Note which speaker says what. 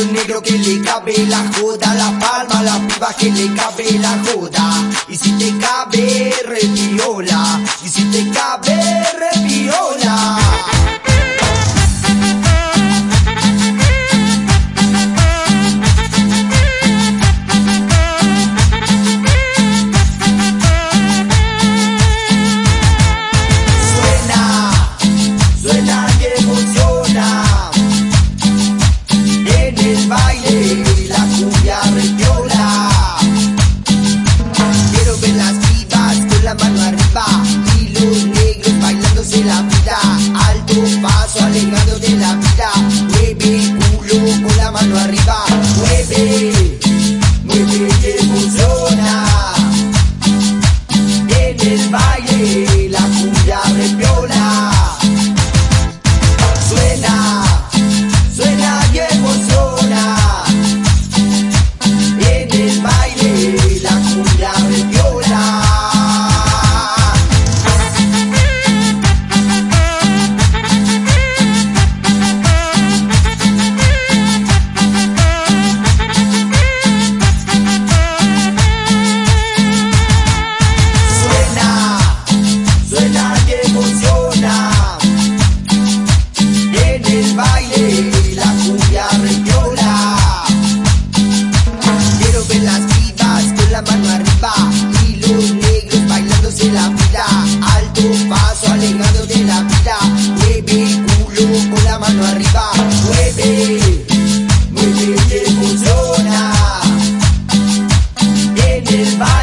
Speaker 1: hay un negro que le cabe la joda, la palma, la piba que le cabe la joda. Y si te cabe, repiola. Y si te cabe, repiola. Mano arriba. Mueve, el baile la cumbia reviola. Quiero ver las pibas con la mano arriba y los negros bailándose la vida. Alto paso alegrando de la vida. Mueve culo con la mano arriba. Mueve, mueve y emociona. En el baile